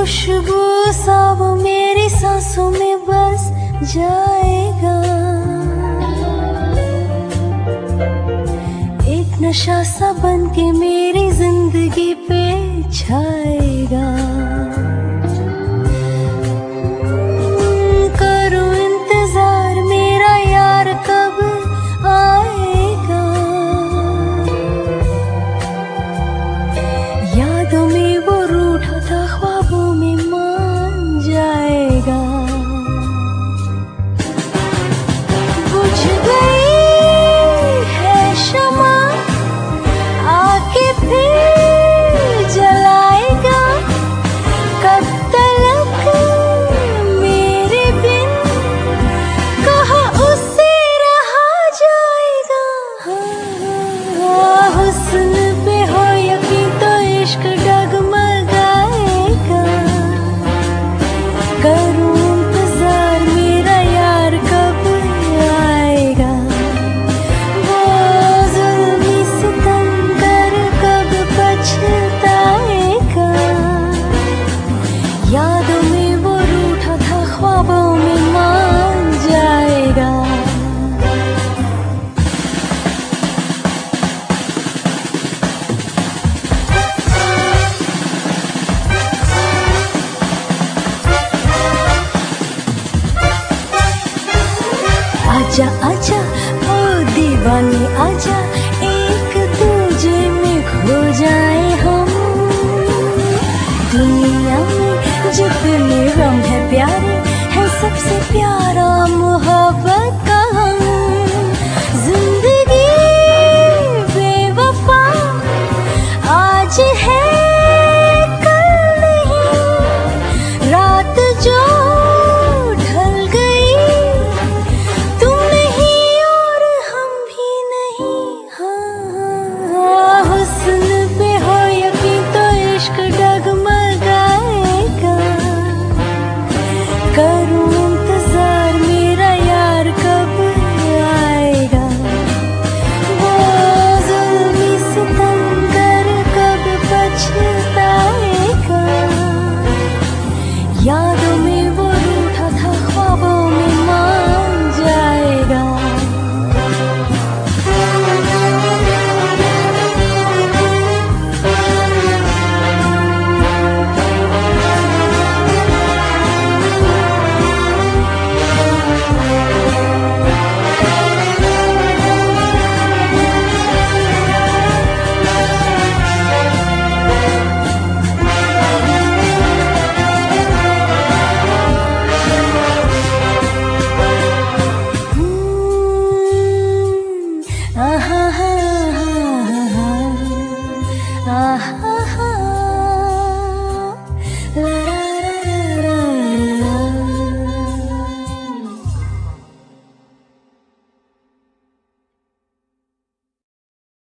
खुशबू सब मेरी सांसों में बस जाएगा। एक नशा सा बन के मेरी ज़िंदगी आजा आजा हो दीवानी आजा, एक दूजे में खो जाए हम। दुनिया में जितने रंग है प्यारे, है सबसे प्यारा मोहब्बत।